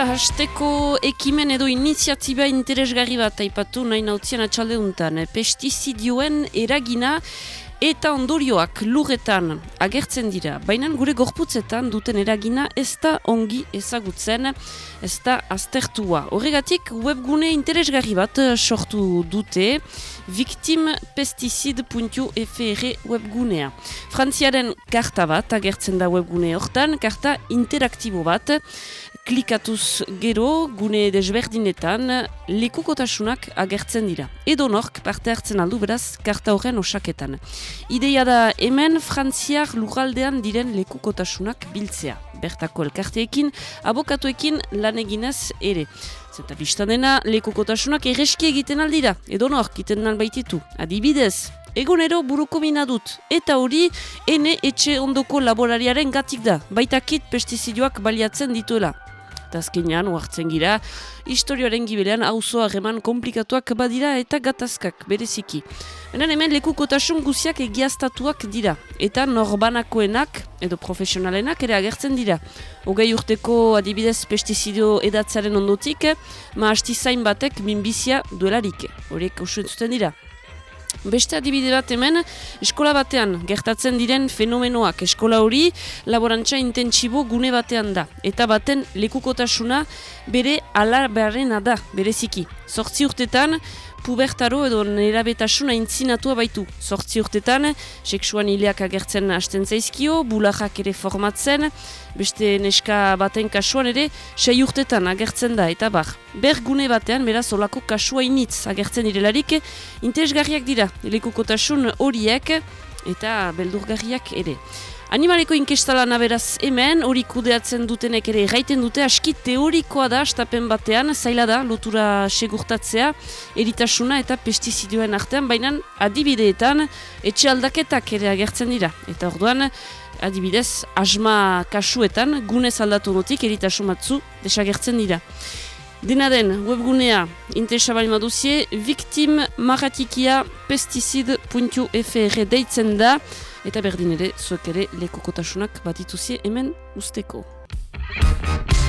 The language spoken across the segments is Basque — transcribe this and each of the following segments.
Eta hasteko ekimen edo iniziatiba interesgarri bat aipatu nahi nautzien atxalde untan. Pestizidioen eragina eta ondorioak lurretan agertzen dira. Baina gure gorputzetan duten eragina ez da ongi ezagutzen, ez da aztertua. Horregatik webgune interesgarri bat sortu dute, victimpesticid.fr webgunea. Frantziaren karta bat agertzen da webgune hortan, karta interaktibo bat, klikatuz gero gune desberdinetan lekukotasunak agertzen dira. Edo nork parte hartzen aldu beraz karta horren osaketan. Ideia da hemen frantziar lugaldean diren lekukotasunak biltzea. Bertako elkarteekin, abokatuekin lan eginez ere. Zeta biztan dena, lekukotasunak erreski egiten aldira, edo nork egiten baititu. Adibidez, egunero buruko mina dut, eta hori ene etxe ondoko laborariaren gatik da, baitakit pestizidioak baliatzen dituela eta azkenean uartzen gira, historioaren gibilean auzoa reman komplikatuak badira eta gatazkak bereziki. Hemen hemen lekukotasun guziak egiaztatuak dira, eta norbanakoenak edo profesionalenak ere agertzen dira. Hogei urteko adibidez pestizidio edatzaren ondotik, ma hastizain batek minbizia duelarik. Horiek usu entzuten dira. Beste adibide bat hemen, eskola batean gertatzen diren fenomenoak. Eskola hori laborantza intentsibo gune batean da. Eta baten lekukotasuna bere alabarrena da, bereziki. Zortzi urtetan, pubertaro edo nerabetasuna intzinatua baitu. Zortzi urtetan, seksuan hileak agertzen hasten zaizkio, bulajak ere formatzen, beste neska baten kasuan ere, sei urtetan agertzen da, eta bar. Bergune batean, beraz, olako kasua initz agertzen direlarik, interesgarriak dira, lekukotasun horiek, eta beldurgarriak ere. Animaleko inkestala naberaz hemen, hori kudeatzen dutenek ere gaiten dute, aski teorikoa da, estapen batean, zaila da, lotura segurtatzea, eritasuna eta pestizidioen artean, baina adibideetan etxe aldaketak ere agertzen dira. Eta orduan, adibidez, asma kasuetan, gunez aldatu notik eritasun batzu desagertzen dira. Dena den, webgunea, interesa bali maduzie, victim maratikia pesticid.fr deitzen da, eta berdin ere, zuek ere lekokotasunak batituzie hemen usteko.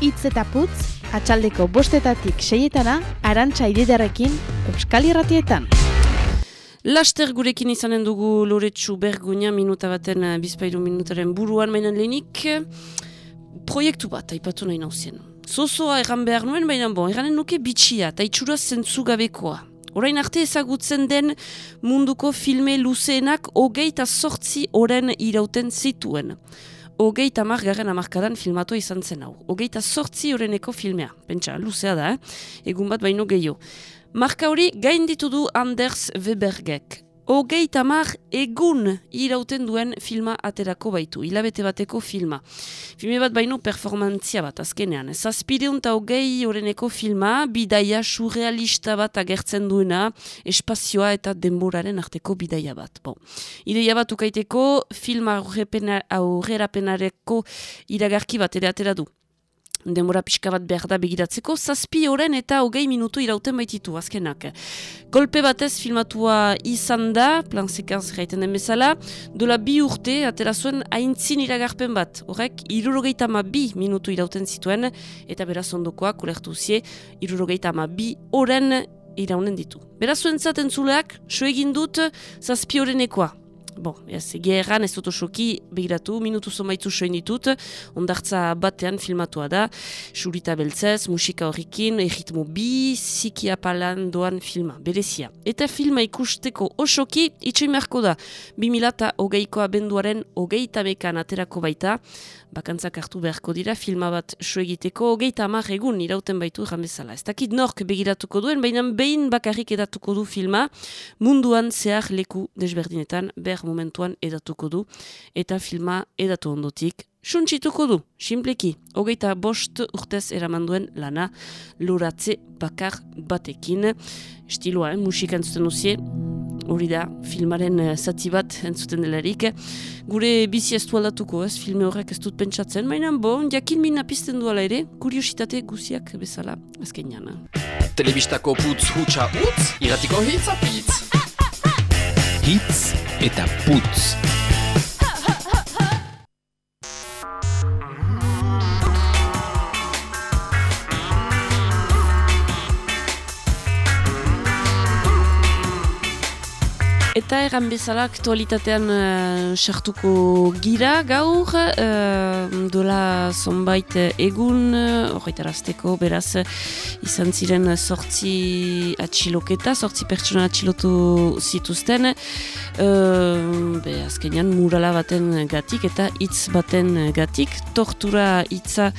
Itz eta putz, atxaldeko bostetatik seietana, arantxa ididarekin, euskal irratietan. Laster gurekin izanen dugu loretsu bergunia minuta baten eh, bizpairu minutaren buruan mainan lehenik proiektu bat, aipatu nahi nauzien. Zozoa erran behar nuen, baina bon, erranen nuke bitxia, eta itxura zentzu gabekoa. Orain arte ezagutzen den munduko filme luzeenak hogeita sortzi oren irauten zituen. Hogeita margarren amarkadan filmatu izan zen hau. Hogeita sortzi oreneko filmea. Pentsa, luzea da, eh? egun bat baino gehiago. Marka hori gain du Anders Webergek. Ogei tamar egun irauten duen filma aterako baitu, hilabete bateko filma. Filme bat baino performantzia bat azkenean. Zazpideun eta ogei oreneko filma, bidaia surrealista bat agertzen duena, espazioa eta denboraren arteko bidaia bat. Bon. Ideia bat ukaiteko filma aurrerapenareko iragarki bat ere atera du denbora pixka bat behar da begiratzeko, zazpi oren eta hogei minutu irauten baititu, azkenak. Kolpe batez filmatua izan da, plan sekanz gaiten den bezala, dola bi urte, atera zuen, haintzin iragarpen bat. Horrek, irurogeita ma bi minutu irauten zituen, eta beraz ondokoa, kulertu zie, irurogeita ma bi oren iraunen ditu. Beraz zuen zaten zuleak, so egin dut, zazpi orenekoa. Bon, ez, gerran ez dut osoki behiratu, minutu zomaitzu soin ditut, ondartza batean filmatua da, surita beltzez, musika horrikin, erritmo bi, zikia palan doan filma, berezia. Eta filma ikusteko osoki, itxoimarko da, 2000 eta hogeikoa benduaren hogeita mekan aterako baita, bakantzak hartu beharko dira, filma bat so egiteko, hogeita amar egun irauten baitu jamezala. Ez dakit nork begiratuko duen, baina behin bakarrik edatuko du filma, munduan zehar leku desberdinetan, ber momentuan edatuko du, eta filma edatu ondotik, suntsituko du, simpleki, hogeita bost urtez eramanduen lana, luratze bakar batekin, estiloa, eh, musika entzuten uzie, hori da, filmaren uh, zati bat entzuten delarik. Gure bizi ez aldatuko, ez, filme horrek ez dut pentsatzen, baina bon, jakin min apizten duala ere, kuriositate guziak bezala, azken jana. Telebistako putz hutsa utz, iratiko hitz apitz. Hitz eta putz. Eta erran bezala aktualitatean uh, sartuko gira gaur, uh, dola zonbait egun, horretarazteko beraz izan ziren sortzi atxiloketa, sortzi pertsona atxilotu zituzten, uh, be, azkenean murala baten gatik eta hitz baten gatik, tortura hitza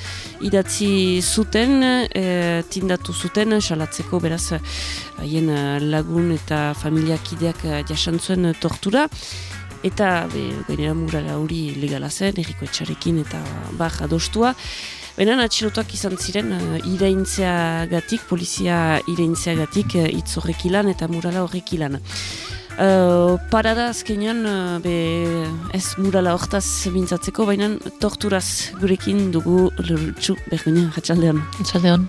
idatzi zuten, uh, tindatu zuten, salatzeko beraz haien lagun eta familiakideak jasan zuen eh, tortura, eta be, gainera murala hori legala zen, erriko etxarekin eta bar adostua. Baina atxilotuak izan ziren uh, iraintzea gatik, polizia iraintzea gatik uh, itz horrek ilan eta murala horrek ilan. Uh, parada azkenean, uh, be, ez murala hortaz mintzatzeko, baina torturaz gurekin dugu lurtsu, berguna, hatxaldean. Hatxaldean.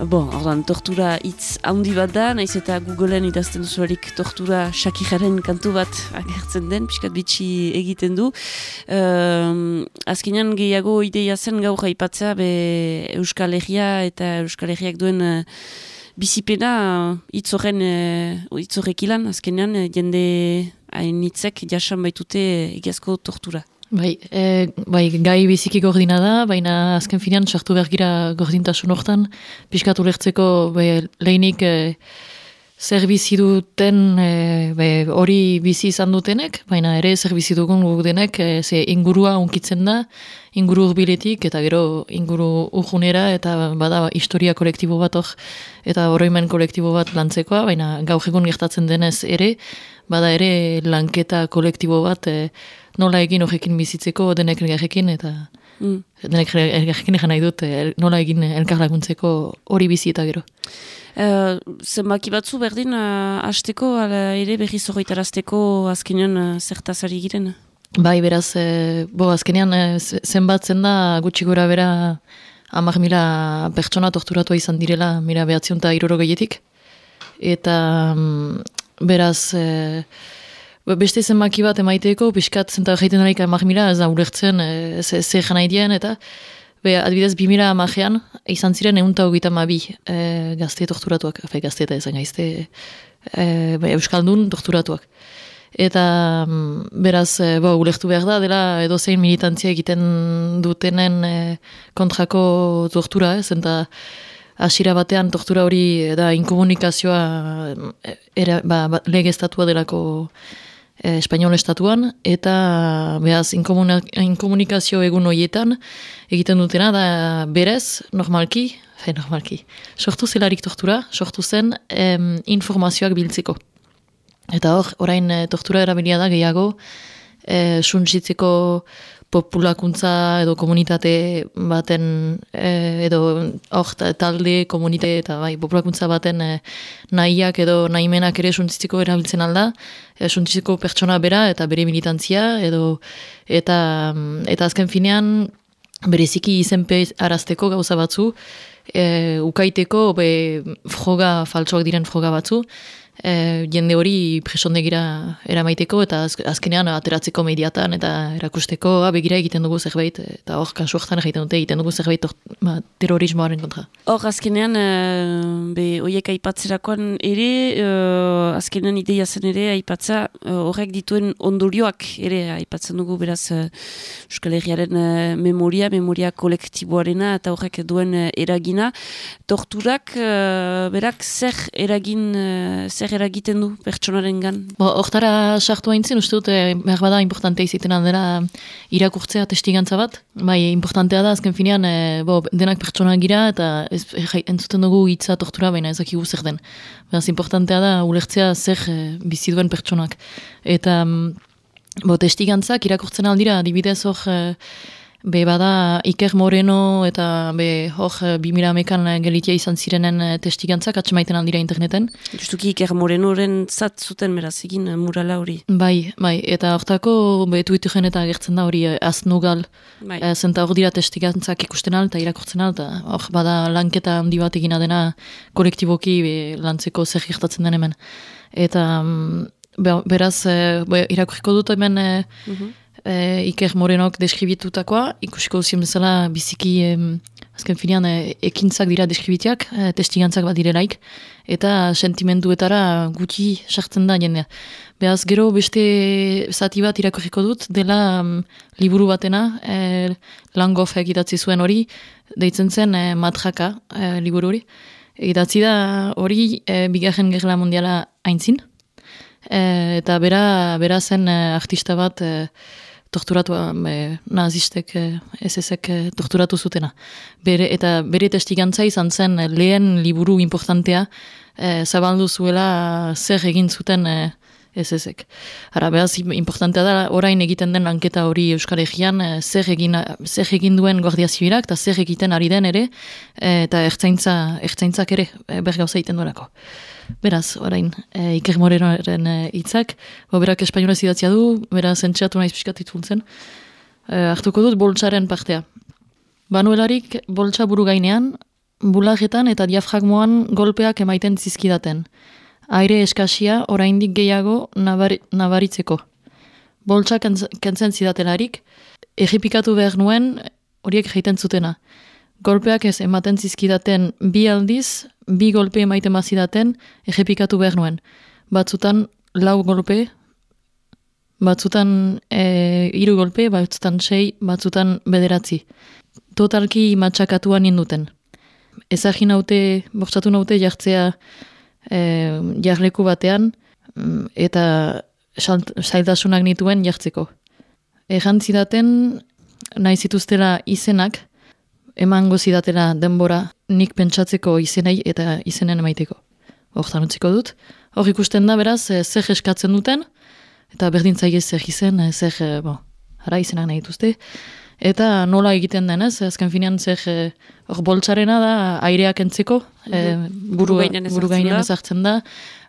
Bon, ordan, tortura hitz handi bat da, naiz eta Googleen idazten duzuarik tortura Shakiraren kantu bat agertzen den, pixkat bitxi egiten du. Um, azkenean gehiago ideia zen gaur aipatzea be Euskal Herria eta Euskal Herriak duen uh, bizipena hitz horren uh, ilan, azkenean jende hain hitzek jasan baitute egiazko tortura. Bai, e, bai, gai biziki gordina da, baina azken finean sartu behar gira gordintasun hortan, piskatu lehtzeko lehinik e, zer bizi duten e, hori bizi izan dutenek, baina ere zer bizi dugun guk denek, e, ze ingurua unkitzen da, inguru urbiletik eta gero inguru urjunera eta bada historia kolektibo bat hor, eta oroimen kolektibo bat lantzekoa, baina gaur egun gertatzen denez ere, bada ere lanketa kolektibo bat, e, nola egin horrekin bizitzeko denek elgarrekin eta mm. denek elgarrekin egin nahi dut eh, nola egin elkar laguntzeko hori bizi eta gero. Uh, zenbaki batzu berdin uh, hasteko ere berri zorroitarazteko azkenean uh, zertazari giren? Bai, beraz, uh, bo, azkenean uh, zenbatzen da gutxi gora bera amak mila pertsona torturatu izan direla mila behatzion eta iruro gehietik. Eta um, beraz... Ba, beste zenbaki bat emaiteko, pixkat zenta jaiten narik amak ez da ulertzen, e, ze, ze eta be, adibidez, bi mila izan ziren egun eta hogeita mabi e, gazte torturatuak, fe, gazte eta ezan gaizte, e, be, Euskaldun torturatuak. Eta mm, beraz, e, bo, ulertu behar da, dela edo zein militantzia egiten dutenen e, kontrako tortura, ez, eta Asira batean tortura hori da inkomunikazioa era, ba, ba, legeztatua delako e, Espainiol estatuan, eta behaz inkomunikazio egun horietan egiten dutena da berez, normalki, fe normalki, sortu zelarik tortura, sortu zen em, informazioak biltzeko. Eta hor, orain e, tortura erabilia da gehiago, e, suntsitzeko populakuntza edo komunitate baten e, edo hor talde komunitate eta bai populakuntza baten e, nahiak edo nahimenak ere suntzitziko erabiltzen alda e, suntzitziko pertsona bera eta bere militantzia edo eta eta azken finean bereziki izenpe arazteko gauza batzu e, ukaiteko be, froga faltsoak diren froga batzu e, jende hori presondegira eramaiteko eta azkenean ateratzeko mediatan eta erakusteko ah, begira egiten dugu zerbait eta hor kasu hortan egiten dute egiten dugu zerbait ba, terrorismoaren kontra. Hor azkenean e, be, oiek aipatzerakoan ere uh, azkenean ideia zen ere aipatza horrek dituen ondorioak ere aipatzen dugu beraz Euskal Herriaren memoria, memoria kolektiboarena eta horrek duen eragina. Torturak berak zer eragin zer eragiten du pertsonaren gan? Hortara sartu hain zen, uste dut, eh, behar bada importantea iziten dela irakurtzea testigantza bat. Bai, importantea da, azken finean, eh, bo, denak pertsona gira, eta ez, eh, entzuten dugu hitza tortura, baina ezakigu zer den. Beraz, importantea da, ulertzea zer eh, biziduen pertsonak. Eta, mm, bo, testigantzak irakurtzen aldira, adibidez hor, eh, Be bada Iker Moreno eta be hor eh, bimira mekan eh, gelitia izan zirenen eh, testigantzak atxemaiten aldira interneten. Justuki Iker Morenoren zat zuten beraz egin murala hori. Bai, bai, eta hortako be Twitteren eta agertzen da hori aznugal. Bai. E, zenta hor dira testigantzak ikusten al eta irakurtzen al, eta hor bada lanketa handi bat egina dena kolektiboki be, lantzeko zer gertatzen den hemen. Eta mm, beraz, be, irakurriko dut hemen... Mhm e, Iker Morenok deskribitutakoa, ikusiko zuen bezala biziki azken finean e, ekintzak dira deskribitiak, e, testigantzak bat direlaik, eta sentimenduetara gutxi sartzen da jendea. Beaz, gero beste zati bat irakorriko dut, dela mm, liburu batena, e, Langof idatzi zuen hori, deitzen zen e, matraka e, liburu hori. Idatzi da hori e, bigarren gerla mundiala aintzin, e, eta bera, bera zen e, artista bat e, torturatu, e, nazistek, e, SS-ek e, torturatu zutena. Bere, eta bere testigantza izan zen lehen liburu importantea e, zabaldu zuela zer egin zuten e, SS-ek. Ara, behaz, importantea da, orain egiten den lanketa hori Euskal Egean, e, zer, egin, zer egin duen Guardia Zibilak, eta zer egiten ari den ere, e, eta ertzaintza, ertzaintzak ere, e, bergauza egiten duenako. Beraz, orain, e, Iker Morenoren e, hitzak, bo berak espainola zidatzia du, beraz, entxeatu nahiz piskat itzultzen. E, hartuko dut, boltsaren partea. Banuelarik, boltsa buru gainean, bulagetan eta diafragmoan golpeak emaiten zizkidaten. Aire eskasia oraindik gehiago nabar, nabaritzeko. Boltsa kentzen zidatelarik, egipikatu behar nuen horiek jaiten zutena. Golpeak ez ematen zizkidaten bi aldiz, bi golpe emaiten mazidaten, egepikatu behar nuen. Batzutan lau golpe, batzutan e, iru golpe, batzutan sei, batzutan bederatzi. Totalki matxakatua ninduten. Ezagin naute, bortzatu naute jartzea e, jarleku batean, mm, eta zaildasunak nituen jartzeko. Egan zidaten, nahi zituztela izenak, emango zidatela denbora nik pentsatzeko izenei eta izenen emaiteko. Hortan utziko dut. Hor ikusten da beraz, e, zer eskatzen duten, eta berdintzaile zer izen, e, zer, e, bo, ara izenak nahi dituzte. Eta nola egiten denez, azken finean zer, hor boltsarena da, aireak entzeko, e, buru, buru gainean ezartzen da,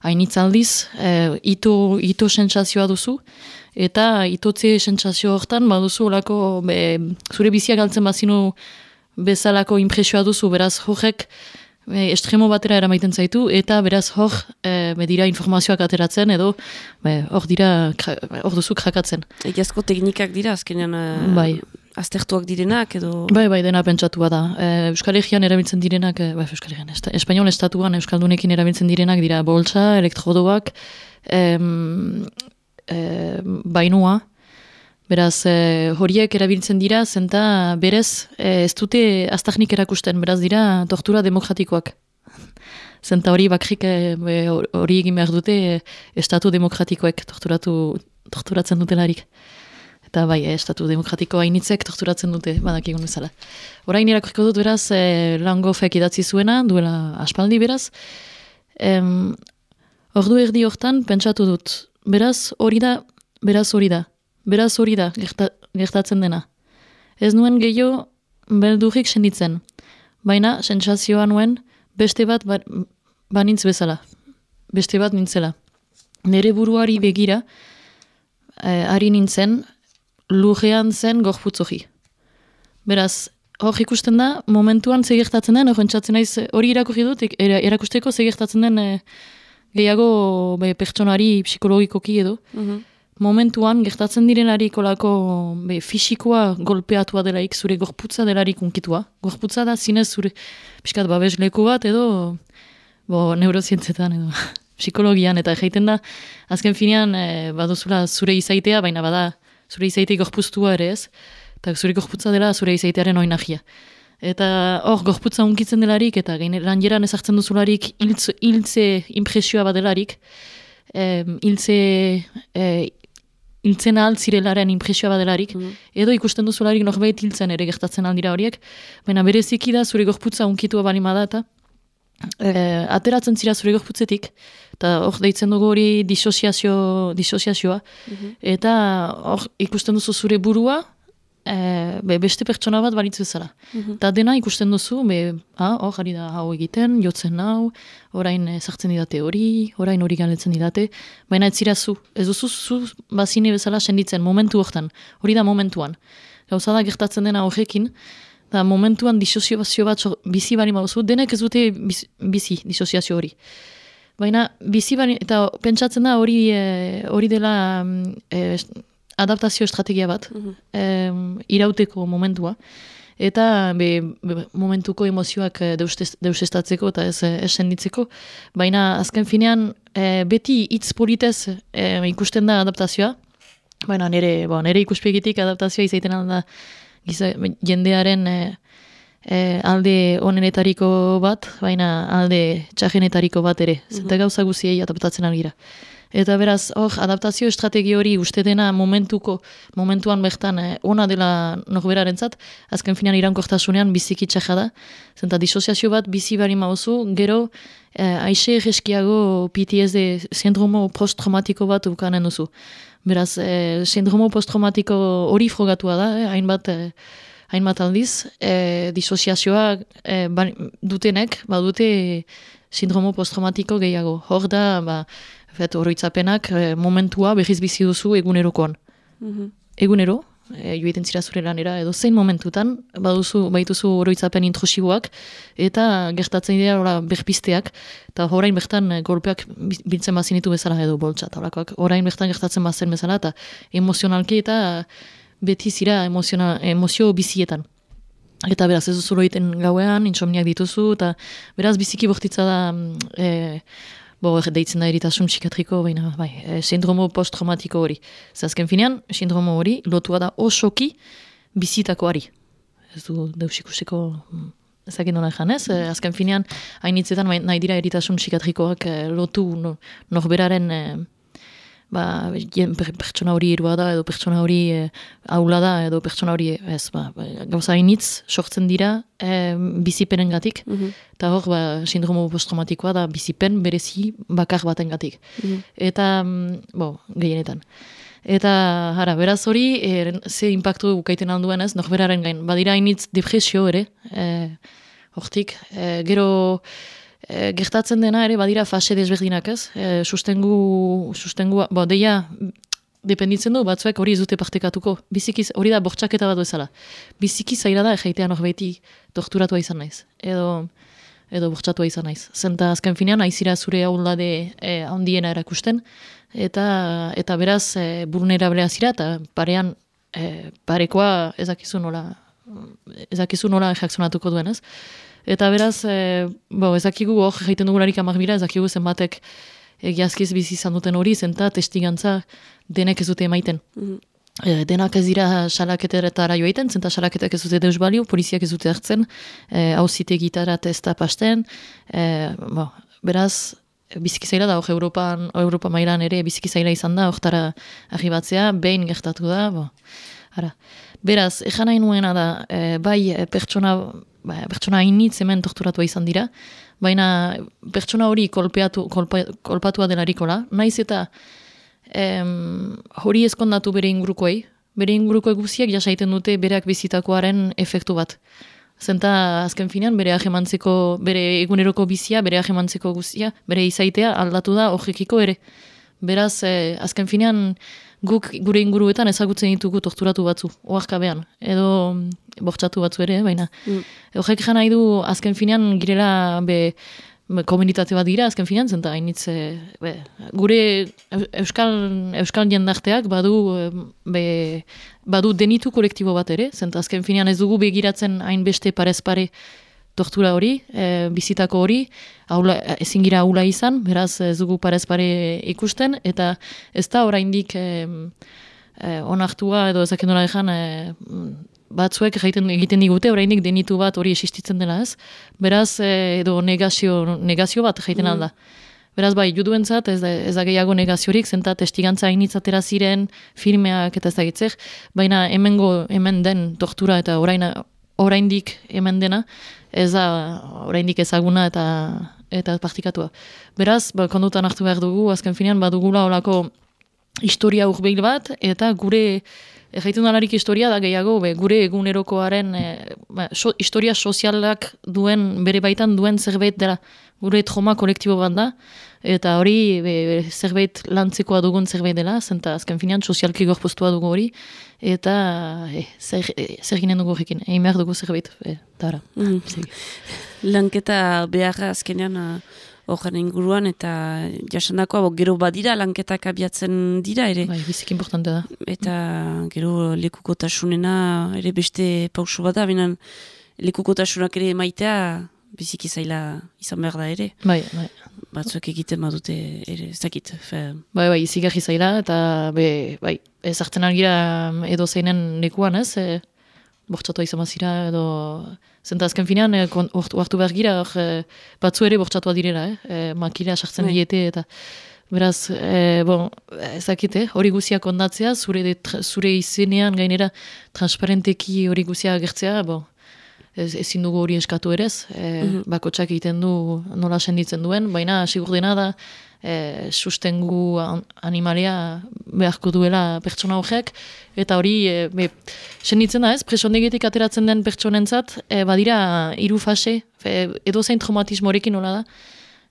hainitzaldiz, e, ito, ito sentsazioa duzu, eta itotze sentsazio hortan, baduzu olako, be, zure biziak galtzen bazinu, bezalako impresioa duzu, beraz horrek e, estremo batera eramaiten zaitu, eta beraz hor e, dira informazioak ateratzen, edo hor dira, hor duzu krakatzen. Egiazko teknikak dira, azkenean e, bai. aztertuak direnak, edo... Bai, bai, dena pentsatua da. E, Euskal Herrian erabiltzen direnak, e, bai, Euskal Herrian, esta, Espainiol estatuan Euskaldunekin erabiltzen direnak dira boltsa, elektrodoak, e, e, bainua, Beraz, e, horiek erabiltzen dira, zenta berez e, ez dute aztagnik erakusten, beraz dira tortura demokratikoak. Zenta hori bakrik eh, hori egin behar dute estatu demokratikoek torturatu, torturatzen dutelarik. Eta bai, estatu demokratiko hainitzek torturatzen dute, badak egun bezala. Horain irakuriko dut beraz, e, lango fek idatzi zuena, duela aspaldi beraz. Em, ordu erdi hortan, pentsatu dut. Beraz, hori da, beraz hori da. Beraz hori da, gertatzen dena. Ez nuen gehiago beldurik senditzen. Baina, sentsazioa nuen, beste bat ba, banintz bezala. Beste bat nintzela. Nere buruari begira, eh, ari nintzen, lujean zen gorputzohi. Beraz, hor ikusten da, momentuan zegertatzen den, hori irakurri dut, erakusteko zegertatzen den eh, gehiago be, pertsonari psikologikoki edo. Mhm momentuan gertatzen direnari kolako be, fisikoa golpeatua delaik, zure gorputza delarik unkitua. Gorputza da zinez zure piskat babes leku bat edo bo, neurozientzetan edo psikologian eta jaiten da azken finean e, baduzula zure izaitea, baina bada zure izaitei gorpuztua ere ez, eta zure gorputza dela zure izaitearen oinagia. Eta hor, gorputza unkitzen delarik, eta lan jeran ezartzen duzularik hiltze impresioa badelarik, hiltze hiltzen ahal zirelaren impresioa badelarik, mm. edo ikusten duzularik norbait hiltzen ere gertatzen aldira horiek, baina bereziki da zure gorputza unkitua bali da eta e, ateratzen zira zure gorputzetik, eta hor deitzen dugu hori disoziazio, disoziazioa, mhm. eta hor ikusten duzu zure burua, e, be, beste pertsona bat balitz bezala. Eta dena ikusten duzu, be, ha, hor ari da hau egiten, jotzen hau, orain ezartzen didate hori, orain hori galetzen didate, baina ez zira zu, ez duzu zu bazine bezala senditzen, momentu hortan, hori da momentuan. Gauza da gertatzen dena horrekin, da momentuan disoziazio bat bizi bari mauzu, denek ez dute bizi disoziazio hori. Baina bizi bari, eta pentsatzen da hori e, hori dela mm, e, adaptazio estrategia bat, mm irauteko momentua. eta be, be, momentuko emozioak e, deusestatzeko eta ez, ez senditzeko. Baina azken finean e, beti hitz politez e, ikusten da adaptazioa, baina nire, bo, nire ikuspegitik adaptazioa izaiten alda giza, jendearen e, e, alde onenetariko bat, baina alde txajenetariko bat ere. Mm -hmm. Zenta gauza guziei adaptatzen algira. Eta beraz, hor, adaptazio estrategi hori uste dena momentuko, momentuan bertan eh, ona dela norberaren zat, azken finan irankortasunean biziki txaja da. Zenta disoziazio bat bizi bari mauzu, gero eh, aixe egeskiago PTSD sindromo post-traumatiko bat ukanen duzu. Beraz, eh, sindromo post-traumatiko hori frogatua da, eh, hainbat... Eh, hainbat aldiz, e, disoziazioa e, ba, dutenek, badute sindromo posttraumatiko gehiago. Hor da, ba, fet, oroitzapenak e, momentua behiz bizi duzu egunerokoan. Mm Egunero, e, joiten zira zure lanera, edo zein momentutan, baduzu, baituzu oroitzapen intrusiboak, eta gertatzen dira ora, berpisteak, eta horain bertan golpeak biltzen bazinitu bezala edo boltsa, orain bertan gertatzen bazen bezala, eta emozionalki eta beti zira emozio bizietan. Eta beraz ez duzu egiten gauean, insomniak dituzu, eta beraz biziki bortitza da, e, bo, deitzen da eritasun psikiatriko, baina, bai, e, sindromo post-traumatiko hori. Zazken finean, sindromo hori lotua da osoki bizitakoari. Ez du deusikusteko mm, ezakin duna ezan ez, e, azken finean, hainitzetan nahi dira eritasun psikiatrikoak e, lotu norberaren e, ba, pertsona hori irua da, edo pertsona hori e, aula da, edo pertsona hori ez, ba, ba gauza hainitz sortzen dira e, bizipenen gatik, mhm. eta hor, ba, sindromo posttraumatikoa da bizipen berezi bakar baten gatik. Mhm. Eta, mm, bo, gehienetan. Eta, hara, beraz hori, e, ze impactu bukaiten handuen ez, norberaren gain, badira hainitz depresio ere, e, hortik, e, gero, e, gertatzen dena ere badira fase desberdinak ez. E, sustengu, sustengu, bo, deia, dependitzen du, batzuek hori ez dute partekatuko. Bizikiz, hori da bortxaketa bat bezala. Biziki zaila da, egeitean hor beti torturatua izan naiz. Edo, edo bortxatua izan naiz. Zenta azken finean, aizira zure hauldade e, handiena erakusten, eta, eta beraz, e, burunera zira, eta parean, e, parekoa ezakizu nola, ezakizu nola ejakzionatuko duen ez. Eta beraz, e, bo, ezakigu hor jaiten dugularik amak bira, ezakigu zenbatek egiazkiz bizi izan duten hori, zenta testigantza denek ez dute emaiten. Mm denak ez dira salaketeretara joaiten, zenta salaketak ez dute deus balio, poliziak ez dute hartzen, e, hauzite gitara testa pasten, e, bo, beraz, biziki zaila da, hor Europan, Europa mailan ere biziki zaila izan da, hortara arribatzea, behin gertatu da, bo, ara. Beraz, ezan nahi nuena da, e, bai pertsona ba, pertsona hainitz hemen torturatua izan dira, baina pertsona hori kolpeatu, kolpa, kolpatua delarikola, naiz eta em, hori ezkondatu bere ingurukoei, bere inguruko guziak jasaiten dute bereak bizitakoaren efektu bat. Zenta azken finean bere ahemantzeko, bere eguneroko bizia, bere ahemantzeko guzia, bere izaitea aldatu da horrekiko ere. Beraz, eh, azken finean, guk gure inguruetan ezagutzen ditugu torturatu batzu, oarkabean, edo bortxatu batzu ere, baina. Mm. Horrek nahi du, azken finean, girela, be, komunitate bat dira, azken finean, zenta, hainitz, be, gure euskal, euskal jendarteak badu, be, badu denitu kolektibo bat ere, zenta, azken finean ez dugu begiratzen hainbeste parez pare tortura hori, e, bizitako hori, aula, ezin gira aula izan, beraz ez dugu parez pare ikusten, eta ez da oraindik e, e, onartua edo ezaken dola ezan, e, batzuek egiten, egiten digute, oraindik denitu bat hori existitzen dela ez, beraz e, edo negazio, negazio bat egiten mm. alda. Beraz bai, juduentzat ez da, ez da gehiago negaziorik, zenta testigantza hainitzatera ziren, filmeak eta ez da baina hemengo hemen den tortura eta orain oraindik hemen dena, ez da oraindik ezaguna eta eta partikatua. Beraz, ba, kondutan hartu behar dugu, azken finean, badugula olako historia urbeil bat, eta gure, erraitun alarik historia da gehiago, be, gure egunerokoaren e, ba, historia sozialak duen, bere baitan duen zerbait dela, gure trauma kolektibo bat da, eta hori be, zerbait lantzekoa dugun zerbait dela, zenta azken finean sozialki gorpostua dugu hori, eta e, zer, e, zer ginen dugu horrekin, egin behar dugu zerbait, e, dara. Mm. Lanketa beharra azkenean horren inguruan, eta jasandakoa, bo, gero badira lanketak abiatzen dira ere. Bai, bizik importante da. Eta gero lekukotasunena ere beste pausu bat da, binan lekukotasunak ere maitea biziki zaila izan behar da ere. Bai, bai. Batzuek egiten badute ere, ez dakit. Fe... Bai, bai, izigarri zaila, eta be, bai, ez hartzen argira edo zeinen lekuan, ez? E, bortxatu izan mazira, edo... Zenta azken finean, e, oartu behar gira, e, batzu ere bortxatua direla, eh? E, makila sartzen bai. diete, eta... Beraz, e, bon, ezakite, hori guziak ondatzea, zure, de, zure izenean gainera transparenteki hori guziak agertzea, bon, ez, ezin dugu hori eskatu ere ez, e, mm bakotsak egiten du nola senditzen duen, baina sigur dena da e, sustengu animalia beharko duela pertsona horrek, eta hori e, be, senditzen da ez, presondegetik ateratzen den pertsonentzat, e, badira hiru fase, edo zein traumatismo horrekin nola da,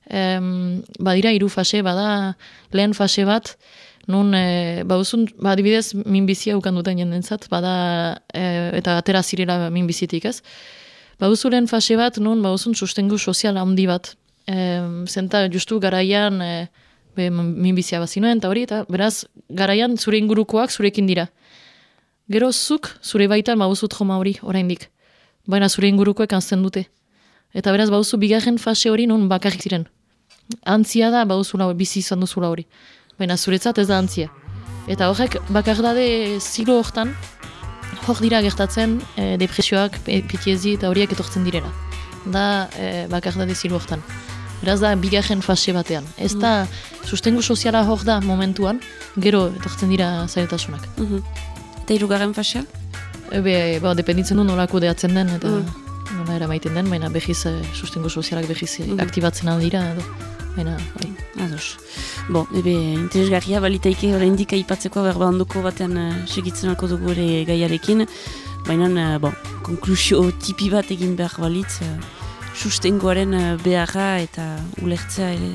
e, badira hiru fase, bada lehen fase bat, nun e, bauzun, ba, adibidez, minbizia ukan duten jendentzat, bada, e, eta atera zirela minbizitik ez. Bauzuren fase bat, nun bauzun sustengu sozial handi bat. E, zenta justu garaian e, be, minbizia bazinuen, eta hori, eta beraz, garaian zure ingurukoak zurekin dira. Gero zuk, zure baitan bauzut joma hori, oraindik. Baina zure ingurukoek antzen dute. Eta beraz, bauzu bigarren fase hori nun bakarrik ziren. Antzia da, bauzula bizi izan duzula hori baina zuretzat ez da antzia. Eta horrek bakardade zilo hortan, hor dira gertatzen e, depresioak, pitiezi eta horiek etortzen direla. Da e, bakardade zilo hortan. Beraz da, bigarren fase batean. Ez da, mm. sustengu soziala hor da momentuan, gero etortzen dira zailtasunak. Mm -hmm. Eta irugarren fasea? Ebe, ba, dependitzen du nolako deatzen den, eta mm. Nola eramaiten den, baina behiz e, sustengu sozialak behiz mm -hmm. aktibatzen aldira, edo. Baina, bai. Ados. Bo, ebe, interesgarria balitaike oraindik aipatzeko berba ondoko batean uh, segitzen alko dugu ere gaiarekin. Baina, uh, bo, konklusio tipi bat egin behar balitz, uh, sustengoaren uh, beharra eta ulertzea ere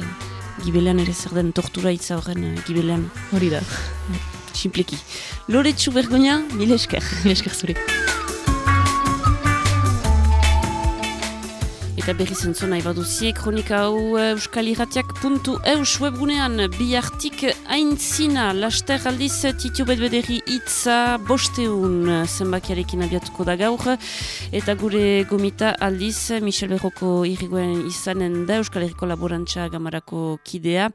gibelean ere zer den tortura itza horren uh, gibelean. Hori da. Simpleki. Loretsu bergonia, mil esker. Mil esker zure. Eta berri zentzua nahi kronika hau eh, euskal puntu eus webgunean. Bihartik aintzina laster aldiz titio bedbederi itza bosteun. Zenbakiarekin abiatuko da gaur. Eta gure gomita aldiz Michel Berroko irrigoen izanen da euskal herriko laborantza gamarako kidea.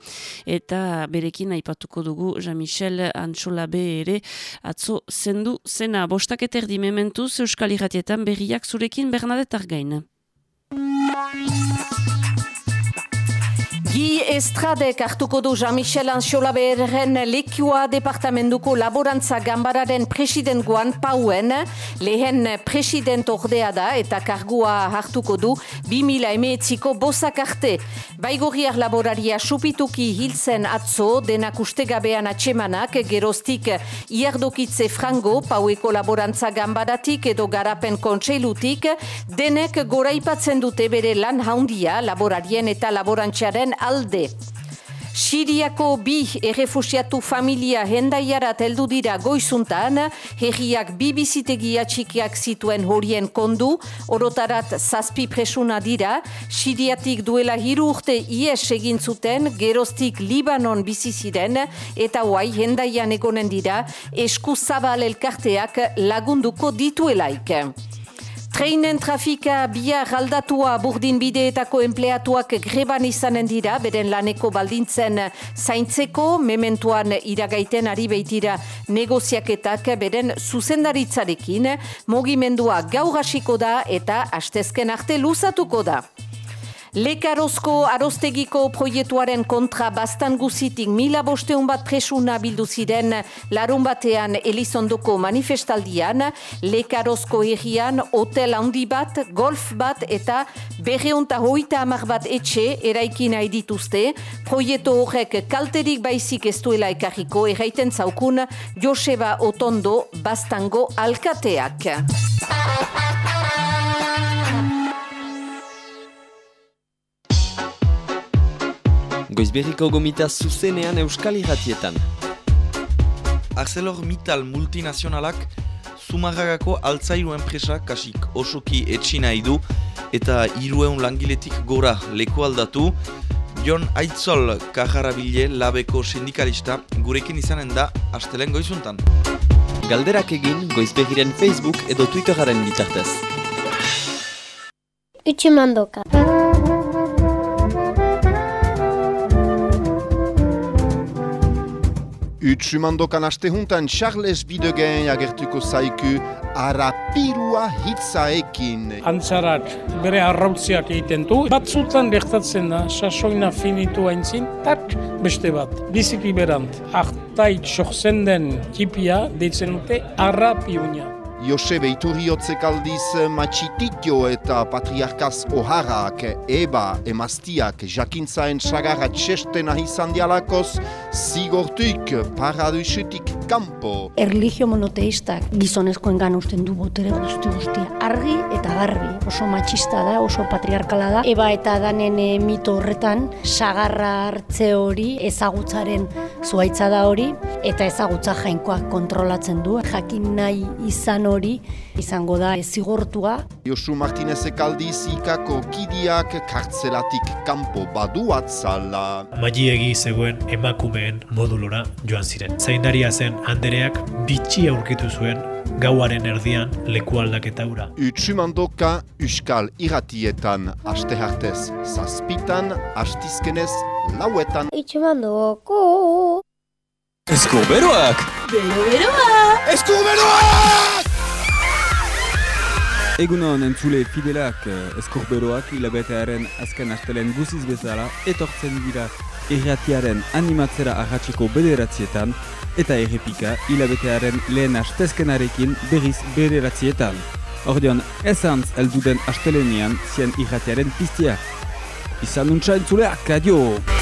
Eta berekin aipatuko dugu Jean-Michel Antxola ere atzo zendu zena. Bostak eterdi mementuz euskal irratietan berriak zurekin Bernadetar gaina. いいね。Gi Estradek hartuko du Jean-Michel Anxolaberren lekua departamentuko laborantza gambararen presidentuan pauen, lehen president ordea da eta kargua hartuko du 2000 emeetziko bosak arte. Baigorriar laboraria supituki hiltzen atzo, denak ustegabean atxemanak, gerostik iardokitze frango, paueko laborantza gambaratik edo garapen kontseilutik, denek goraipatzen dute bere lan haundia laborarien eta laborantxaren alde. Siriako bi errefusiatu familia hendaiarat heldu dira goizuntan, herriak bi bizitegia txikiak zituen horien kondu, orotarat zazpi presuna dira, Siriatik duela hiru urte ies egin zuten, geroztik Libanon bizi ziren, eta huai hendaian egonen dira, esku zabal elkarteak lagunduko dituelaik. Treinen trafika bia galdatua burdin bideetako empleatuak greban izanen dira, beren laneko baldintzen zaintzeko, mementuan iragaiten ari beitira negoziaketak beren zuzendaritzarekin, mogimendua gaur hasiko da eta astezken arte luzatuko da. Lekarozko arostegiko proietuaren kontra bastan guzitik mila bosteun bat presuna bildu ziren larun batean Elizondoko manifestaldian, Lekarozko herrian hotel handi bat, golf bat eta berreunta hoita amar bat etxe eraikina edituzte, proieto horrek kalterik baizik ez duela ekarriko erraiten zaukun Joseba Otondo bastango alkateak. Goizberriko gomita zuzenean euskal irratietan. Arcelor Mittal multinazionalak Zumarragako altzairu enpresa kasik osoki etxina idu eta irueun langiletik gora leku aldatu. Jon Aitzol Kajarabile labeko sindikalista gurekin izanen da astelen goizuntan. Galderak egin goizbegiren Facebook edo Twitteraren bitartez. Utsumandoka. Utsumandokan astehuntan Charles Bidegen agertuko zaiku arapirua hitzaekin. Antzarak bere arrautziak egiten du. Batzutan gertatzen da, sasoina finitu haintzin, tak beste bat. Biziki berant, hartait soxen den kipia deitzen dute arapiunia. Josebe Iturriotzek aldiz Matxititio eta Patriarkaz Oharak, Eba, Emaztiak, Jakintzaen sagarra txesten ahizan dialakoz, zigortuik, paraduisetik kampo. Erligio monoteistak gizonezkoen gan usten du botere guzti guztia. Argi eta garbi, oso matxista da, oso patriarkala da. Eba eta danen e, mito horretan, sagarra hartze hori, ezagutzaren zuaitza da hori, eta ezagutza jainkoak kontrolatzen du. Jakin nahi izan hori izango da zigortua. Josu Martinezek aldiz ikako kidiak kartzelatik kanpo badu atzala. Magiegi zegoen emakumeen modulora joan ziren. Zaindaria zen Andereak bitxi aurkitu zuen gauaren erdian leku aldaketa ura. Utsumandoka Euskal Iratietan aste hartez zazpitan, astizkenez lauetan. Utsumandoko. Eskuberoak! Bero-beroa! Eskuberoak! Egunon entzule fidelak eskorberoak hilabetearen azken astelen guziz bezala etortzen dira erratiaren animatzera ahatzeko bederatzietan eta errepika hilabetearen lehen astezkenarekin berriz bederatzietan. Ordeon, ezantz elduden astelenian zien irratiaren piztia. Izan nuntza entzuleak, adio!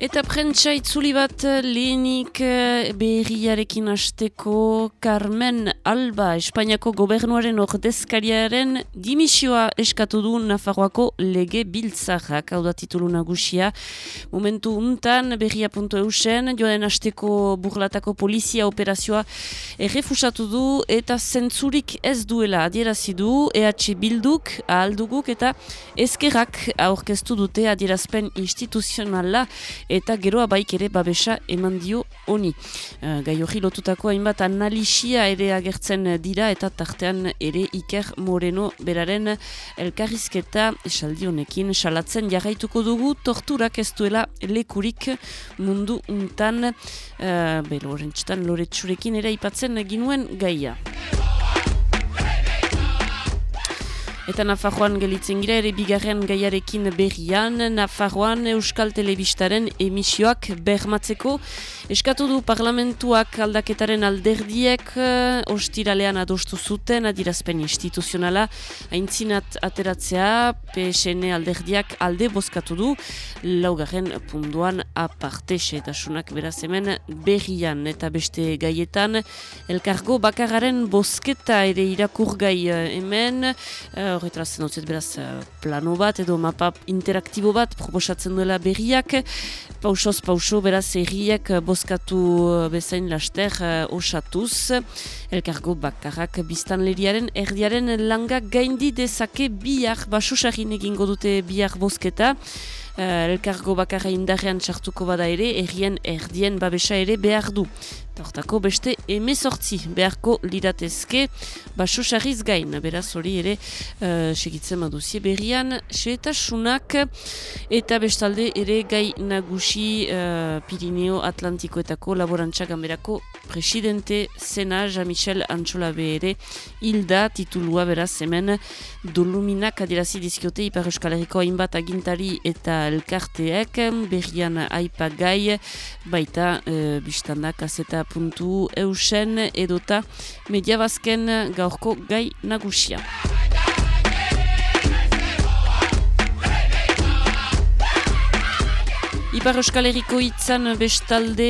Eta prentsa itzuli bat lehenik eh, berriarekin hasteko Carmen Alba, Espainiako gobernuaren ordezkariaren dimisioa eskatu du Nafarroako lege biltzarrak, hau da titulu nagusia. Momentu untan berria.eusen, joan hasteko burlatako polizia operazioa errefusatu du eta zentzurik ez duela adierazi du EH Bilduk, ahalduguk eta eskerrak aurkeztu dute adierazpen instituzionala eta geroa baik ere babesa eman dio honi. Uh, gai hori lotutako hainbat analisia ere agertzen dira eta tartean ere Iker Moreno beraren elkarrizketa esaldi honekin salatzen jarraituko dugu torturak ez duela lekurik mundu untan uh, belorentxetan loretsurekin ere ipatzen ginuen gaia. Eta Nafarroan gelitzen gira ere bigarren gaiarekin berrian, Nafarroan Euskal Telebistaren emisioak bermatzeko. Eskatu du parlamentuak aldaketaren alderdiek uh, ostiralean adostu zuten adirazpen instituzionala. Haintzinat ateratzea PSN alderdiak alde bozkatu du. Laugarren punduan aparte setasunak beraz hemen berrian. Eta beste gaietan elkargo bakararen bozketa ere irakur gai hemen horretarazen uh, beraz plano bat edo mapa interaktibo bat proposatzen duela berriak. Pausoz pauso beraz erriak bozkatu bezain laster uh, osatuz. Elkargo bakarrak biztanleriaren erdiaren langa gaindi dezake bihar. Basusagin egingo dute bihar bozketa. Uh, elkargo bakarra indarrean txartuko bada ere errien erdien babesa ere behar du Hortako beste emezortzi beharko liratezke basusarriz gain, beraz hori ere uh, segitzen maduzie berrian. Sunak eta bestalde ere gai nagusi uh, Pirineo Atlantikoetako laborantza gamberako presidente zena Jean-Michel Antxolabe ere hilda titulua. Beraz hemen doluminak adirazi dizkiote Ipar Euskal Herriko hainbat agintari eta elkarteek. Berrian aipa gai baita uh, biztandak azeta puntu eusen edota mediabazken gaurko gai nagusia. Ipar Euskal Herriko hitzan bestalde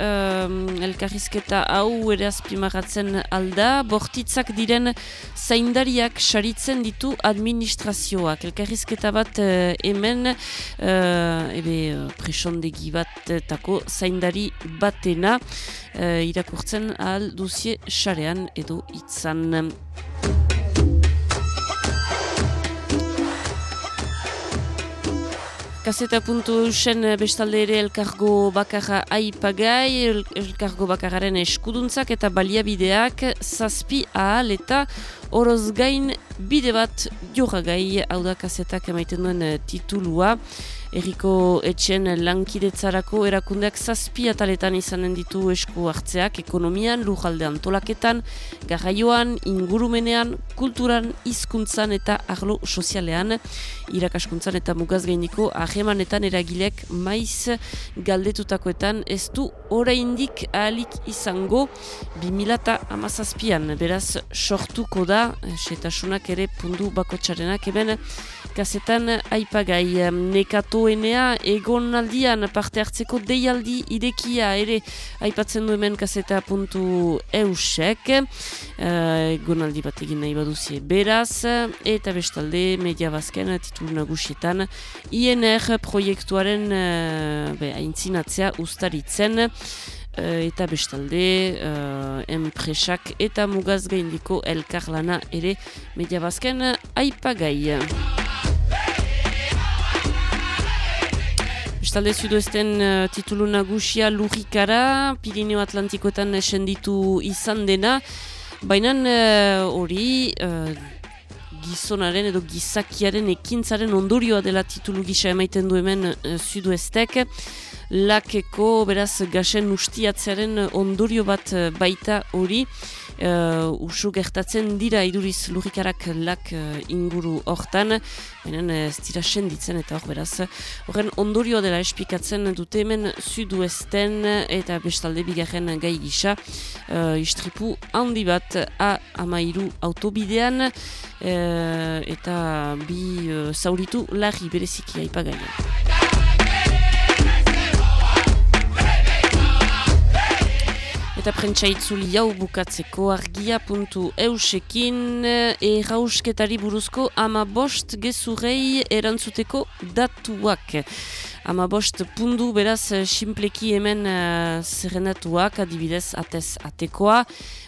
um, elkarrizketa hau ere azpimaratzen alda, bortitzak diren zaindariak saritzen ditu administrazioak. Elkarrizketa bat uh, hemen uh, ebe presondegi bat tako zaindari batena uh, irakurtzen ahal duzie sarean edo hitzan. Kaseta puntu eusen bestalde ere elkargo bakarra aipagai, elkargo bakarraren eskuduntzak eta baliabideak zazpi ahal eta oroz gain bide bat joragai hau da kasetak emaiten duen titulua. Eriko etxen lankidetzarako erakundeak zazpi ataletan izanen ditu esku hartzeak, ekonomian, lujaldean tolaketan, garraioan, ingurumenean, kulturan, hizkuntzan eta arlo sozialean, irakaskuntzan eta mugaz gainiko ahemanetan eragilek maiz galdetutakoetan ez du oraindik ahalik izango. 2000 amazazpian, beraz sortuko da, setasunak ere pundu bakotxarenak, eben kasetan aipagai nekatoenea egon aldian parte hartzeko deialdi idekia ere aipatzen du hemen kaseta puntu eusek uh, egon aldi bat egin nahi baduzie beraz eta bestalde media bazken titulu nagusietan INR proiektuaren uh, be, aintzinatzea ustaritzen eta bestalde uh, enpresak eta mugaz gaindiko elkarlana ere media bazken aipagai. Bestalde zuduesten uh, titulu nagusia lurikara, Pirineo Atlantikoetan esenditu izan dena, baina hori uh, gizonaren edo gizakiaren ekintzaren ondorioa dela titulu gisa emaiten du hemen uh, zuduestek, lakeko beraz gasen ustiatzearen ondorio bat baita hori, uh, usu gertatzen dira iduriz lurikarak lak uh, inguru hortan, benen ez dira senditzen eta hor beraz. Horren ondorio dela espikatzen dute hemen zudu ezten eta bestalde bigarren gai gisa uh, istripu handi bat a amairu autobidean uh, eta bi uh, zauritu larri bereziki aipagaia. Eta prentsa jau bukatzeko argia puntu eusekin errausketari buruzko ama bost gezurrei erantzuteko datuak. Ama bost pundu beraz simpleki hemen uh, zerrenatuak adibidez atez atekoa.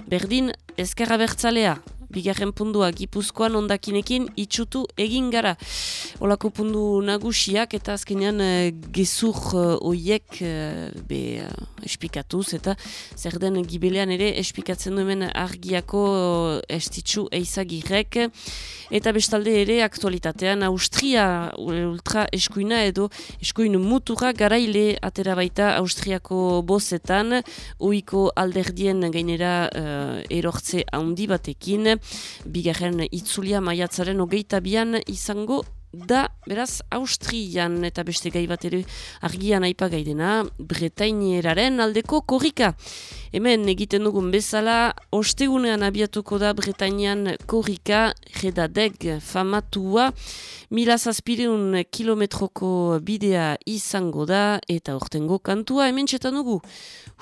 Berdin ezkerra bertzalea bigarren pundua gipuzkoan ondakinekin itxutu egin gara. Olako pundu nagusiak eta azkenean uh, gezur uh, be espikatuz eta zer den gibelean ere espikatzen duen argiako uh, estitzu eizagirrek. Eta bestalde ere aktualitatean Austria ultra eskuina edo eskuin mutura garaile atera baita Austriako bozetan. Oiko alderdien gainera erortze handi batekin bigarren itzulia maiatzaren hogeita bian izango da, beraz, Austrian eta beste gai bat ere argian aipagai dena, Bretaineraren aldeko korrika. Hemen egiten dugun bezala, ostegunean abiatuko da Bretainian korrika, redadeg famatua, mila zazpireun kilometroko bidea izango da, eta ortengo kantua hemen txetan dugu.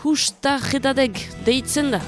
Justa redadeg, deitzen da.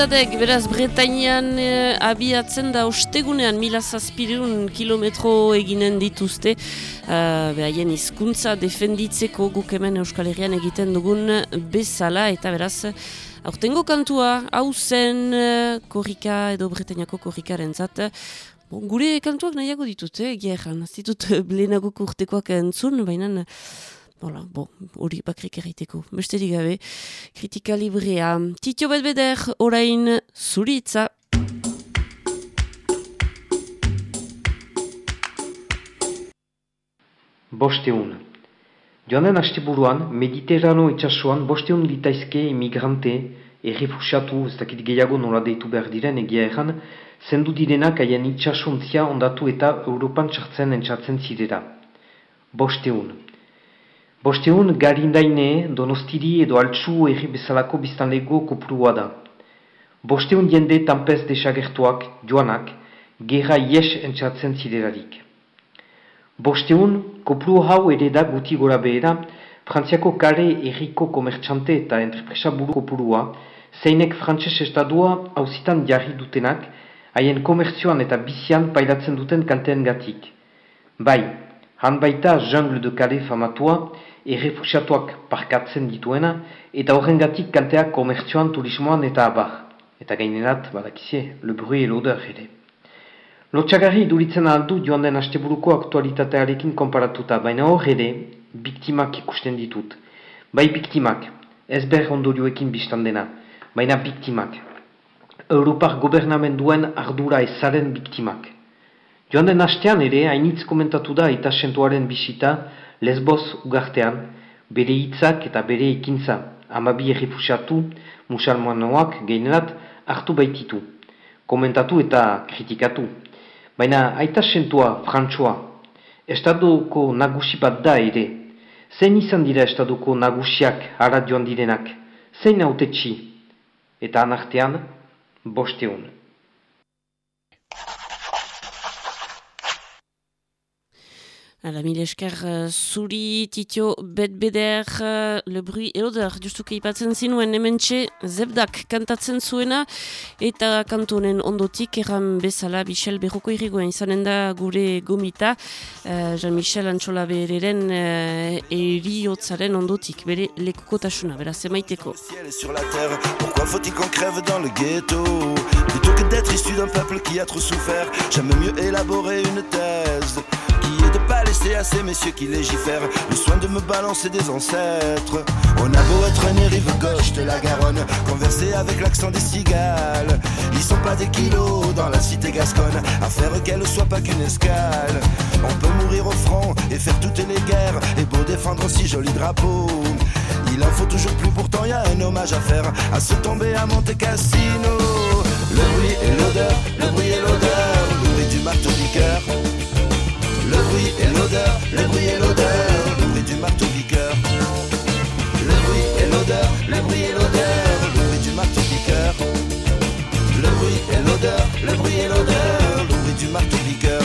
Jedadek, beraz, Bretainian eh, abiatzen da ostegunean mila zazpirun kilometro eginen dituzte. Uh, Behaien hizkuntza defenditzeko guk hemen Euskal Herrian egiten dugun bezala eta beraz, aurtengo kantua hau zen eh, korrika edo Bretainiako korrikaren zat. Bon, gure kantuak nahiago ditut, eh, gerran. Ez ditut lehenago urtekoak entzun, baina... Hola, bon, hori bakrik erraiteko. Besterik gabe, kritika librea. Titio bet beder, orain, zuritza. Bosteun. Joanen asteburuan, Mediterrano itxasuan bosteun litaizke emigrante, errefusiatu, ez dakit gehiago nola deitu behar diren egia erran, zendu direnak haien itxasuntzia ondatu eta Europan txartzen entzatzen zirera. Bosteun. Bosteun garindaine donostiri edo altsu erri bezalako biztanlego kopurua da. Bosteun jende tampez desagertuak, joanak, gerra ies entzatzen ziderarik. Bosteun, kopuru hau ere da guti gora behera, Frantziako kare erriko komertxante eta entrepresa buru kopurua, zeinek frantses estadua hauzitan jarri dutenak, haien komertzioan eta bizian pailatzen duten kalteen gatik. Bai, han baita jungle de kare famatua, errefusiatuak parkatzen dituena, eta horrengatik kalteak komertzioan turismoan eta abar. Eta gainerat, badakizie, le bruit et l'odeur ere. Lotxagarri duritzen aldu joan den asteburuko aktualitatearekin konparatuta, baina hor ere, biktimak ikusten ditut. Bai biktimak, ez ber ondorioekin biztan dena, baina biktimak. Europar gobernamenduen ardura ezaren biktimak. Joan den astean ere, hainitz komentatu da eta sentuaren bisita, lesbos ugartean, bere hitzak eta bere ekintza, amabi errefusiatu, musalmanoak geinerat hartu baititu. Komentatu eta kritikatu. Baina aita sentua, frantsoa, estaduko nagusi bat da ere. Zein izan dira estaduko nagusiak ara joan direnak? Zein autetxi? Eta anartean, bosteun. Ala, mile esker zuri, titio, bet beder, uh, le bruit et l'odeur, justuke ipatzen zinuen hementxe zebdak kantatzen zuena, eta kantonen ondotik erran bezala Michel Berroko irrigoen izanen da gure gomita, uh, Jean-Michel Antxola bereren uh, eriotzaren ondotik, bere lekukotasuna, bera zemaiteko. sur la terre, pourquoi faut-il qu'on crève dans le ghetto? Plutôt que d'être issu d'un peuple qui a trop souffert, j'aime mieux élaborer une thèse qui est de pas laisser à ces messieurs qui légifèrent le soin de me balancer des ancêtres. On a beau être né rive gauche de la Garonne, converser avec l'accent des cigales. Ils sont pas des kilos dans la cité gasconne, à faire qu'elle soit pas qu'une escale. On peut mourir au front et faire toutes les guerres, et beau défendre si joli drapeau. Il en faut toujours plus, pourtant y a un hommage à faire, à se tomber à Monte Cassino. Le bruit et l'odeur, le bruit et l'odeur, le bruit du marteau piqueur. Le bruit et l'odeur, le bruit et l'odeur, bruit du marteau piqueur.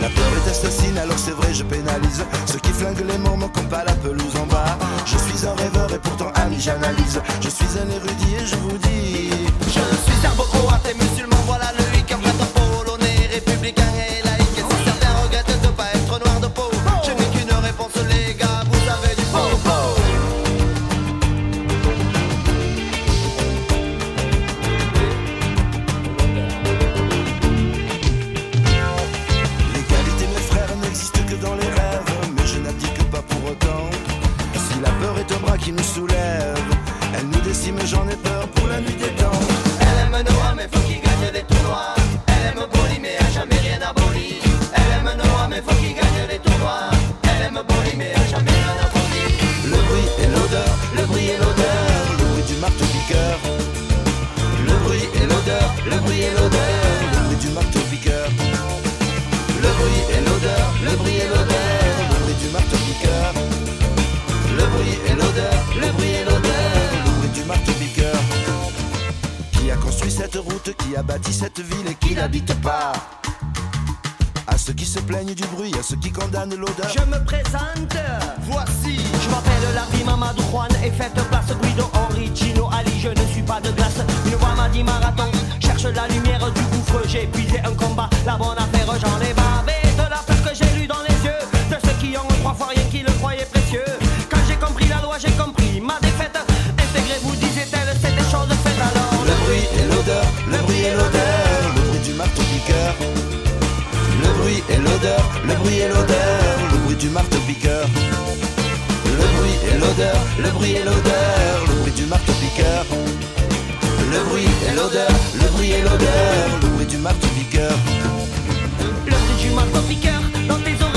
La peur est assassine, alors c'est vrai, je pénalise. Ceux qui flinguent les moments comme pas la pelouse en bas. Je suis un rêveur et pourtant ami, j'analyse. Je suis un érudit et je vous dis condamne l'odeur. Je me Le bruit et l'odeur, le bruit et l'odeur, le bruit du marteau piqueur. Le bruit et l'odeur, le bruit et l'odeur, le bruit du marteau piqueur. Le bruit du marteau piqueur, dans tes oreilles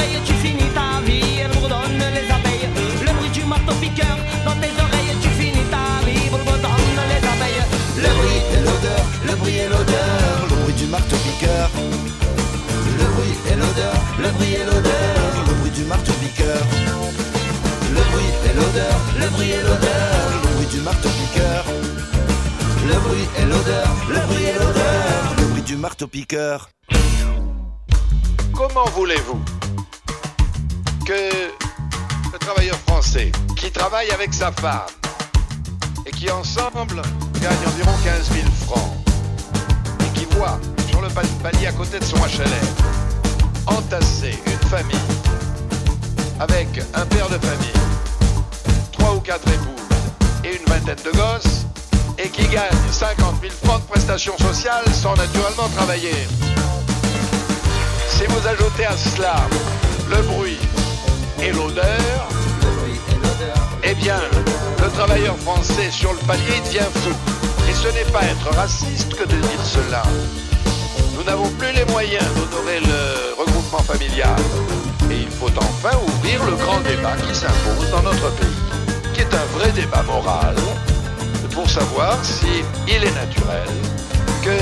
le bruit et l'odeur, le bruit du marteau piqueur. Le bruit et l'odeur, le bruit et l'odeur, le bruit du marteau piqueur. Comment voulez-vous que le travailleur français qui travaille avec sa femme et qui ensemble gagne environ 15 000 francs et qui voit sur le palier à côté de son HLM entasser une famille avec un père de famille, quatre épouses et une vingtaine de gosses et qui gagne 50 000 francs de prestations sociales sans naturellement travailler. Si vous ajoutez à cela le bruit et l'odeur, eh bien, le travailleur français sur le palier devient fou. Et ce n'est pas être raciste que de dire cela. Nous n'avons plus les moyens d'honorer le regroupement familial. Et il faut enfin ouvrir le grand débat qui s'impose dans notre pays, qui est un vrai débat moral, pour savoir si est naturel que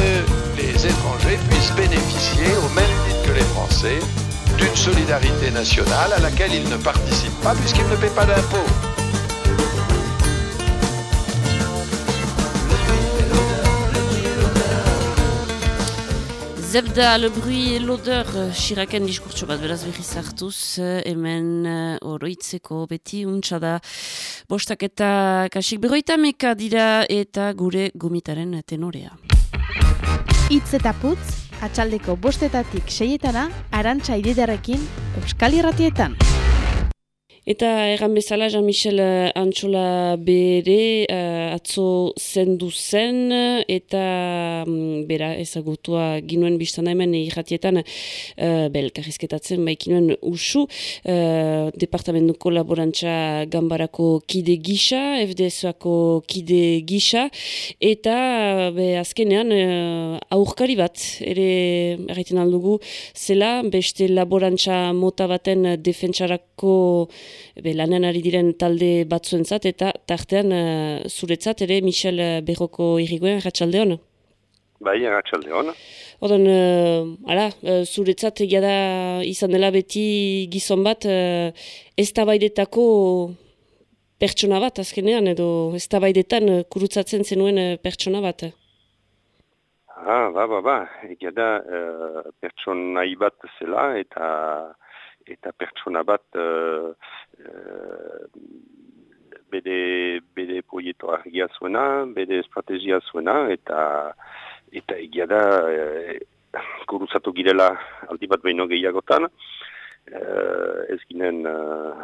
les étrangers puissent bénéficier, au même titre que les Français, d'une solidarité nationale à laquelle ils ne participent pas puisqu'ils ne paient pas d'impôts. Zebda, le bruit et l'odeur, xiraken diskurtso bat beraz berriz hartuz, hemen uh, oroitzeko beti untsa da. Bostak eta kasik berroita meka dira eta gure gomitaren tenorea. Itz eta putz, atxaldeko bostetatik seietana, arantxa ididarekin, Euskal Irratietan. Eta erran bezala Jean-Michel uh, Antxola bere uh, atzo zendu zen eta um, bera ezagutua ginuen biztana hemen irratietan uh, bel karrizketatzen baikinuen usu uh, departamentuko laborantza gambarako kide gisa, FDS-ako kide gisa eta be, azkenean uh, aurkari bat ere erraiten aldugu zela beste laborantza mota baten defentsarako be, lanen ari diren talde batzuentzat eta tartean uh, zuretzat ere Michel Berroko irrigoen, ratxalde hon? Bai, ratxalde hon. Oden, uh, ala, uh, zuretzat egia da izan dela beti gizon bat uh, ez tabaidetako pertsona bat azkenean edo ez tabaidetan uh, kurutzatzen zenuen uh, pertsona bat? Ah, ba, ba, ba, egia da uh, pertsonai bat zela eta eta pertsona bat uh, uh, bede, bede proiektu argia zuena, bede estrategia zuena, eta eta egia da uh, kuruzatu girela aldi bat behin gehiagotan, uh, ez ginen uh,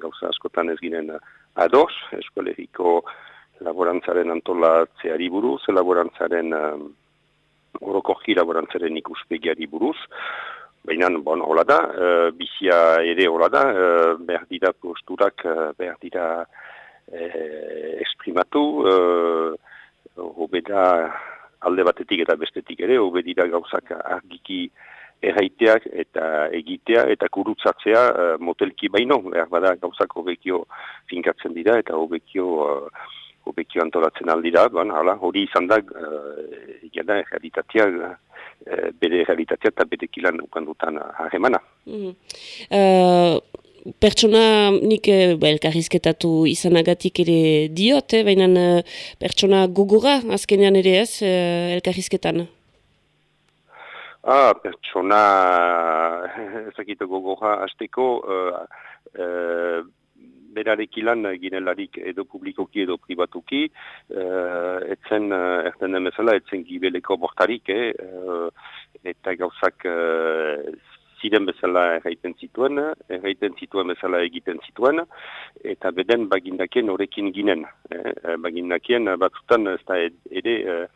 gauza askotan ez ginen ados, eskolegiko laborantzaren antolatzeari buruz, laborantzaren uh, orokoki laborantzaren ikuspegiari buruz, Baina, bon, hola da, uh, bizia ere hola da, uh, behar dira posturak, uh, behar dira uh, esprimatu, uh, hobeda alde batetik eta bestetik ere, hobedira gauzak argiki erraiteak eta egitea eta kurutzatzea uh, motelki baino, behar bada gauzak hobekio finkatzen dira eta hobekio... Uh, hobekio antolatzen aldira, bon, hala, hori izan da, uh, da, realitatea, uh, bere realitatea eta bere kilan ukandutan harremana. Mm -hmm. pertsona nik elkarrizketatu izanagatik ere diot, eh, baina uh, pertsona gogora azkenean ere ez uh, elkarrizketan? Ah, pertsona ezakite gogora azteko uh, uh, berarekilan ginelarik edo publikoki edo pribatuki, uh, etzen, uh, erten demezela, etzen gibeleko bortarik, eh, uh, eta gauzak uh, ziren bezala erraiten zituen, erraiten zituen bezala egiten zituen, eta beden bagindakien horrekin ginen. Eh? Bagindakien batzutan ez da ere uh,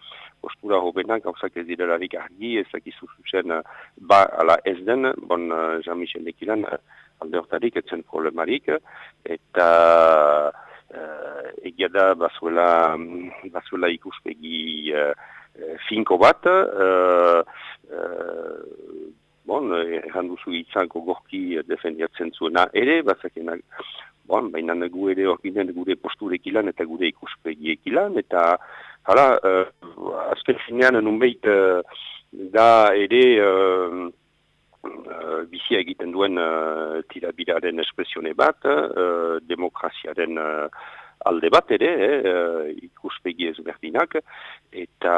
postura hobenak gauzak ez direlarik argi, ez dakizu zuzen ba ala ez den, bon uh, Jean-Michel Lekilan uh, alde hortarik etzen problemarik, eta uh, egia da bazuela, bazuela ikuspegi uh, finko bat, uh, uh, bon, erran duzu izanko gorki defendiatzen zuena ere, bazakenak, bon, baina gu ere hor gure posturek ilan eta gure ikuspegiek ilan, eta hala, uh, azken finean nunbeit uh, da ere uh, uh, bizia egiten duen uh, tirabiraren espresione bat, uh, demokraziaren uh, alde bat ere, eh, ikuspegi ezberdinak, eta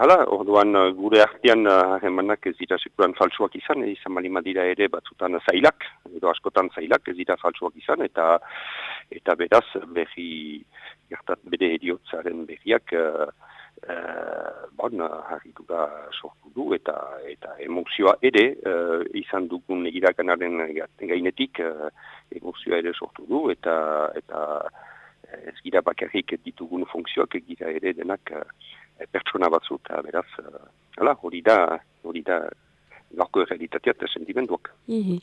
hala, orduan gure artean harremanak ez dira sekuran falsuak izan, izan malima dira ere batzutan zailak, edo askotan zailak ez dira falsuak izan, eta eta beraz berri, gertat bere ediotzaren berriak, uh, Uh, bon, harritura sortu du eta eta emozioa ere uh, izan dugun egirakanaren gainetik uh, emozioa ere sortu du eta eta ez gira bakarrik ditugun funkzioak egira ere denak uh, pertsona batzu eta beraz uh, hori da hori da lako realitatea eta sentimenduak. Mm -hmm.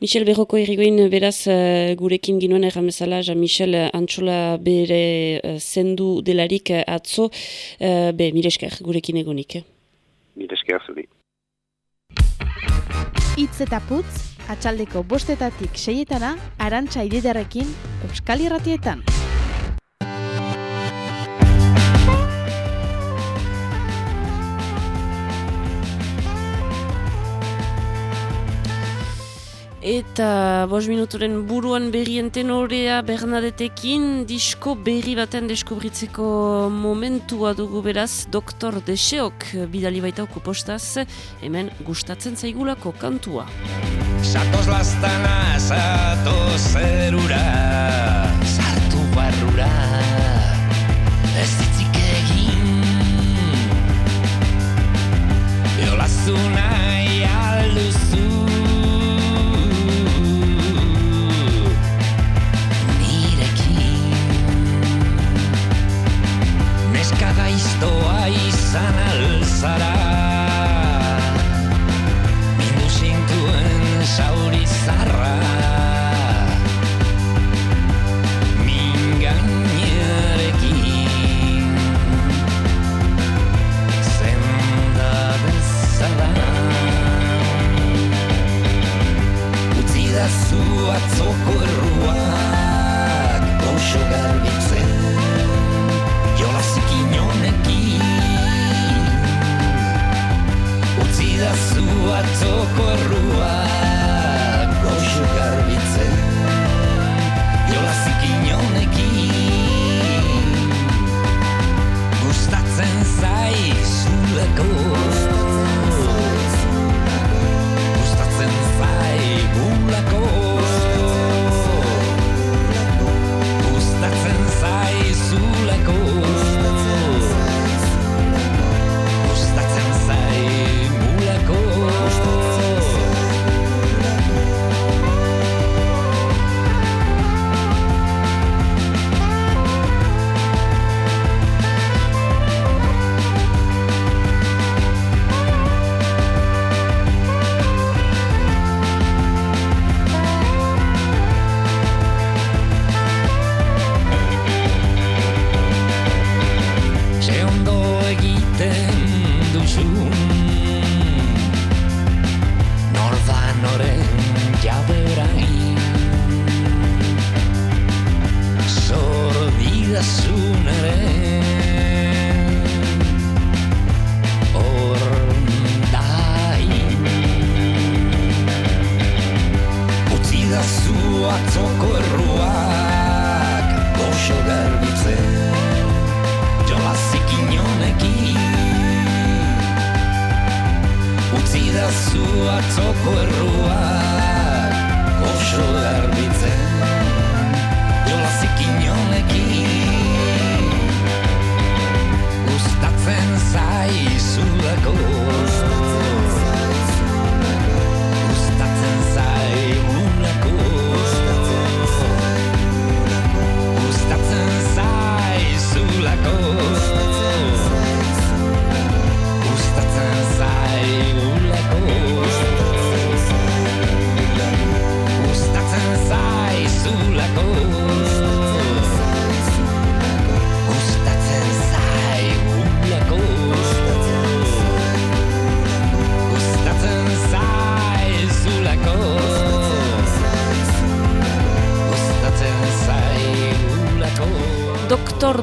Michel Berroko errigoin beraz uh, gurekin ginoen erramezala, Jean-Michel Antxola bere uh, zendu delarik atzo, uh, be, miresker gurekin egonik. Eh? Miresker zuri. Itz eta putz, atxaldeko bostetatik seietana, arantxa ididarekin, Euskal Irratietan. Eta bos minuturen buruan berrien tenorea Bernadetekin disko berri baten deskubritzeko momentua dugu beraz Doktor Deseok bidali baitauko postaz hemen gustatzen zaigulako kantua. Satoz lastana, satoz zerura, sartu barrura, ez ditzik egin. Eolazu nahi alduzu, izan alzara Mindu zintuen sauri zarra. Mingainarekin Zenda bezala. Utzi da zu atzoko atzoko errua Goxo garbitzen Jolazik inonekin Gustatzen zaizuleko Gustatzen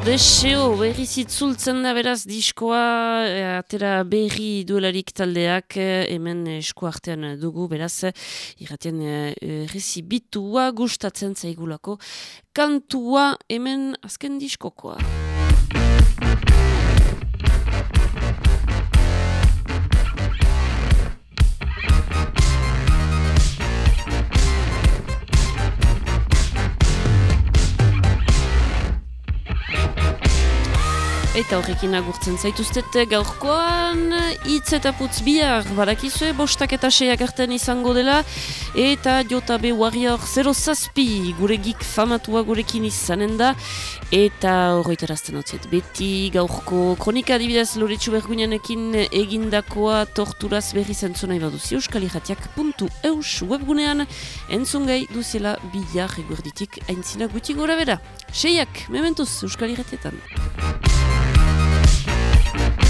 deseo berri zitzultzen da beraz diskoa e, atera berri duelarik taldeak e, hemen esku artean dugu beraz irraten e, bitua gustatzen zaigulako kantua hemen azken diskokoa. Eta horrekin agurtzen zaituztet gaurkoan hitz eta putz bihar barakizue bostak eta seiak artean izango dela eta JB Warrior 0 zazpi gure gik famatua gurekin izanen da eta horretarazten hotziet beti gaurko kronika adibidez loretsu bergunenekin egindakoa torturaz berri zentzuna ibaduzi euskal irratiak puntu eus webgunean entzungai duziela bihar eguerditik aintzina guti gora bera. Seiak, mementuz euskal irratietan. Bye.